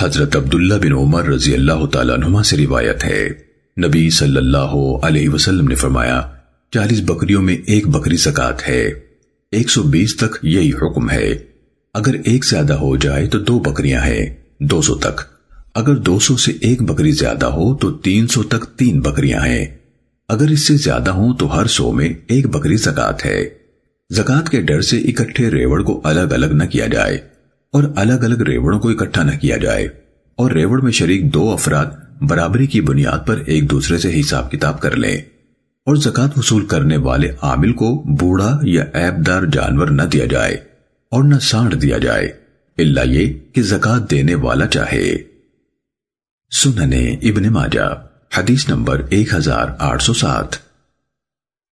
حضرت عبداللہ بن عمر رضی اللہ تعالیٰ عنہ سے روایت ہے۔ نبی صلی اللہ علیہ وسلم نے فرمایا، چالیس بکریوں میں ایک بکری زکات ہے۔ ایک سو بیس تک یہی حکم ہے۔ اگر ایک زیادہ ہو جائے تو دو بکریاں ہیں، دو سو تک۔ اگر دو سو سے ایک بکری زیادہ ہو تو تین سو تک تین بکریاں ہیں۔ اگر اس سے زیادہ ہوں تو ہر سو میں ایک بکری زکات ہے۔ زکات کے ڈر سے اکٹھے ریوڑ کو الگ الگ نہ کیا جائے۔ اور الگ الگ ریوڑوں کو اکٹھا نہ کیا جائے۔ اور ریوڑ میں شریک دو افراد برابری کی بنیاد پر ایک دوسرے سے حساب کتاب کر لیں۔ اور زکات وصول کرنے والے عامل کو بوڑھا یا عیب دار جانور نہ دیا جائے اور نہ سانڈ دیا جائے۔ اللہ یہ کہ زکات دینے والا چاہے۔ سننے ابن ماجہ، حدیث نمبر ایک ہزار آٹھ سو سات۔